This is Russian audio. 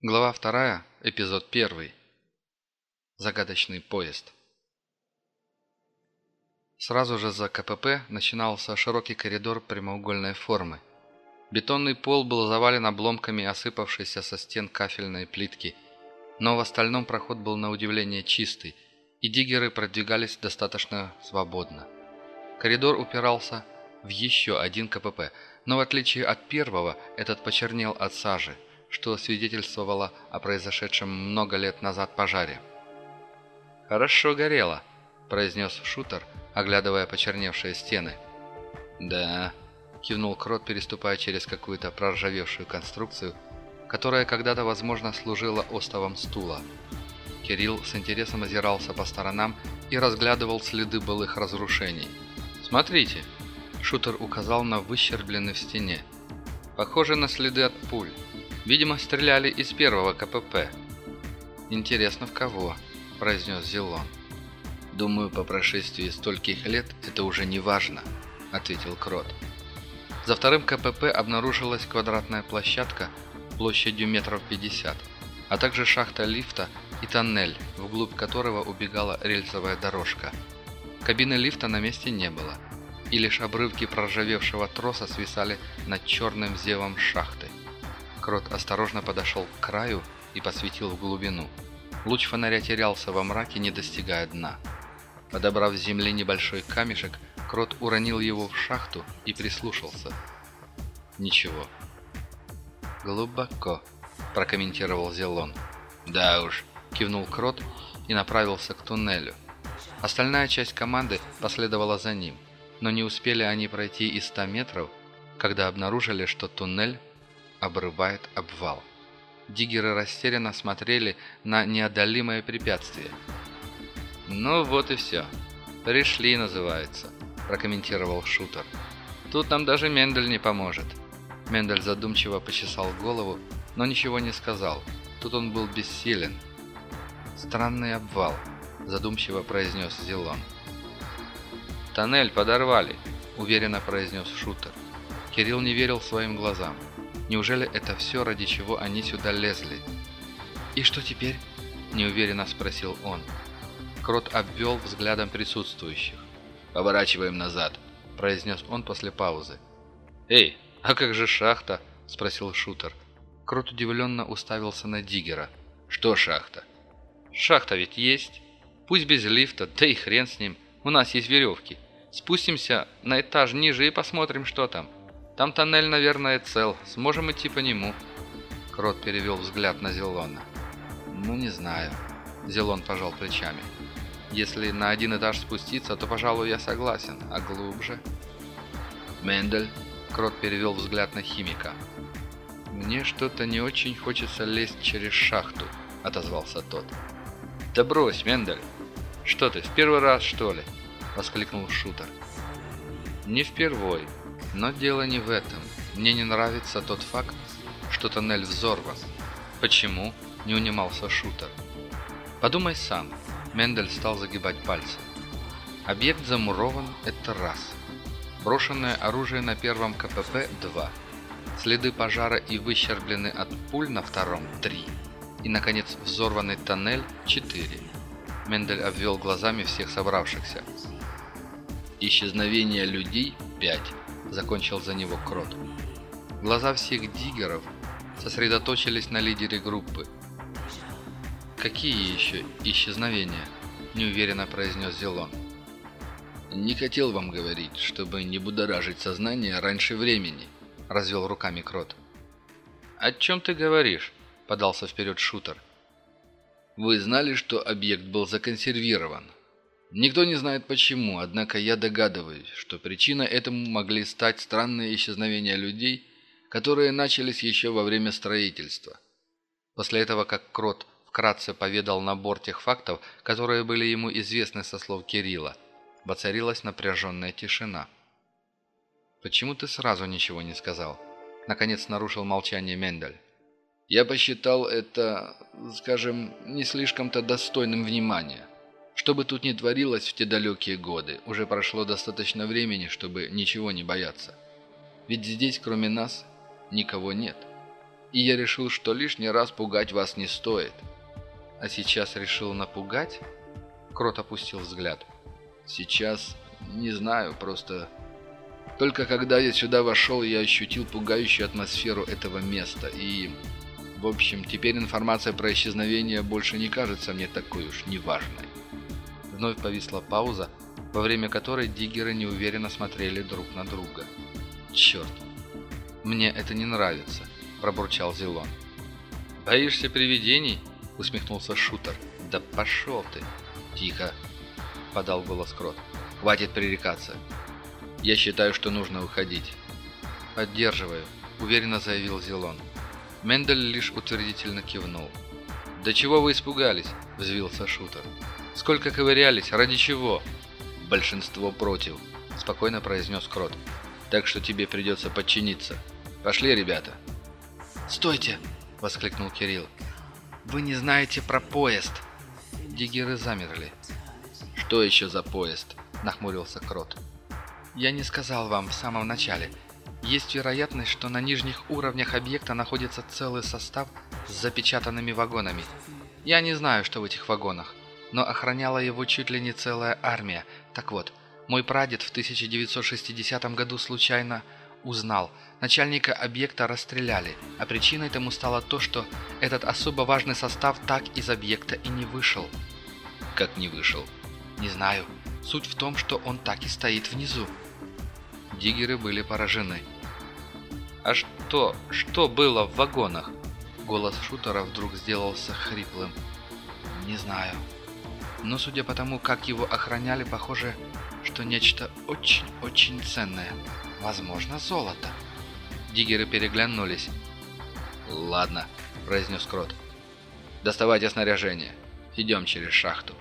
Глава 2, эпизод 1. Загадочный поезд. Сразу же за КПП начинался широкий коридор прямоугольной формы. Бетонный пол был завален обломками осыпавшейся со стен кафельной плитки, но в остальном проход был на удивление чистый, и диггеры продвигались достаточно свободно. Коридор упирался в еще один КПП, но в отличие от первого, этот почернел от сажи – что свидетельствовало о произошедшем много лет назад пожаре. «Хорошо горело», – произнес шутер, оглядывая почерневшие стены. «Да», – кивнул Крот, переступая через какую-то проржавевшую конструкцию, которая когда-то, возможно, служила остовом стула. Кирилл с интересом озирался по сторонам и разглядывал следы былых разрушений. «Смотрите!» – шутер указал на выщербленный в стене. «Похоже на следы от пуль». Видимо, стреляли из первого КПП. «Интересно, в кого?» – произнес Зелон. «Думаю, по прошествии стольких лет это уже не важно», – ответил Крот. За вторым КПП обнаружилась квадратная площадка площадью метров 50, а также шахта лифта и тоннель, вглубь которого убегала рельсовая дорожка. Кабины лифта на месте не было, и лишь обрывки проржавевшего троса свисали над черным зевом шахты. Крот осторожно подошел к краю и посветил в глубину. Луч фонаря терялся во мраке, не достигая дна. Подобрав с земли небольшой камешек, Крот уронил его в шахту и прислушался. Ничего. «Глубоко», – прокомментировал Зелон. «Да уж», – кивнул Крот и направился к туннелю. Остальная часть команды последовала за ним, но не успели они пройти и 100 метров, когда обнаружили, что туннель обрывает обвал. Диггеры растерянно смотрели на неодолимое препятствие. «Ну вот и все. Пришли, называется», – прокомментировал шутер. «Тут нам даже Мендель не поможет». Мендель задумчиво почесал голову, но ничего не сказал. Тут он был бессилен. «Странный обвал», – задумчиво произнес Зелон. «Тоннель подорвали», – уверенно произнес шутер. Кирилл не верил своим глазам. Неужели это все, ради чего они сюда лезли? «И что теперь?» – неуверенно спросил он. Крот обвел взглядом присутствующих. «Поворачиваем назад», – произнес он после паузы. «Эй, а как же шахта?» – спросил шутер. Крот удивленно уставился на Диггера. «Что шахта?» «Шахта ведь есть. Пусть без лифта, да и хрен с ним. У нас есть веревки. Спустимся на этаж ниже и посмотрим, что там». Там тоннель, наверное, цел. Сможем идти по нему». Крот перевел взгляд на Зелона. «Ну, не знаю». Зелон пожал плечами. «Если на один этаж спуститься, то, пожалуй, я согласен. А глубже?» «Мендель?» Крот перевел взгляд на химика. «Мне что-то не очень хочется лезть через шахту», — отозвался тот. «Да брось, Мендель! Что ты, в первый раз, что ли?» — воскликнул шутер. «Не впервой», но дело не в этом. Мне не нравится тот факт, что тоннель взорван. Почему? Не унимался шутер. Подумай сам. Мендель стал загибать пальцы. Объект замурован – это раз. Брошенное оружие на первом КПП – два. Следы пожара и выщерблены от пуль на втором – три. И, наконец, взорванный тоннель – четыре. Мендель обвел глазами всех собравшихся. Исчезновение людей – пять. – закончил за него Крот. Глаза всех диггеров сосредоточились на лидере группы. «Какие еще исчезновения?» – неуверенно произнес Зелон. «Не хотел вам говорить, чтобы не будоражить сознание раньше времени», – развел руками Крот. «О чем ты говоришь?» – подался вперед шутер. «Вы знали, что объект был законсервирован?» Никто не знает почему, однако я догадываюсь, что причиной этому могли стать странные исчезновения людей, которые начались еще во время строительства. После этого, как Крот вкратце поведал набор тех фактов, которые были ему известны со слов Кирилла, воцарилась напряженная тишина. «Почему ты сразу ничего не сказал?» Наконец нарушил молчание Мендель. «Я посчитал это, скажем, не слишком-то достойным внимания». Что бы тут ни творилось в те далекие годы, уже прошло достаточно времени, чтобы ничего не бояться. Ведь здесь, кроме нас, никого нет. и я решил, что лишний раз пугать вас не стоит». «А сейчас решил напугать?» Крот опустил взгляд. «Сейчас не знаю, просто только когда я сюда вошел, я ощутил пугающую атмосферу этого места. И, в общем, теперь информация про исчезновение больше не кажется мне такой уж неважной. Вновь повисла пауза, во время которой диггеры неуверенно смотрели друг на друга. «Черт! Мне это не нравится», – пробурчал Зелон. «Боишься привидений?» – усмехнулся Шутер. «Да пошел ты!» «Тихо!» – подал голос Крот. «Хватит пререкаться. Я считаю, что нужно уходить». «Поддерживаю», – уверенно заявил Зелон. Мендель лишь утвердительно кивнул. «Да чего вы испугались?» – взвился шутер. «Сколько ковырялись? Ради чего?» «Большинство против», – спокойно произнес Крот. «Так что тебе придется подчиниться. Пошли, ребята». «Стойте!» – воскликнул Кирилл. «Вы не знаете про поезд!» Диггеры замерли. «Что еще за поезд?» – нахмурился Крот. Я не сказал вам в самом начале. Есть вероятность, что на нижних уровнях объекта находится целый состав с запечатанными вагонами. Я не знаю, что в этих вагонах, но охраняла его чуть ли не целая армия. Так вот, мой прадед в 1960 году случайно узнал. Начальника объекта расстреляли, а причиной тому стало то, что этот особо важный состав так из объекта и не вышел. Как не вышел? Не знаю. Суть в том, что он так и стоит внизу. Диггеры были поражены. «А что, что было в вагонах?» Голос шутера вдруг сделался хриплым. «Не знаю. Но судя по тому, как его охраняли, похоже, что нечто очень-очень ценное. Возможно, золото». Диггеры переглянулись. «Ладно», — произнес Крот. «Доставайте снаряжение. Идем через шахту».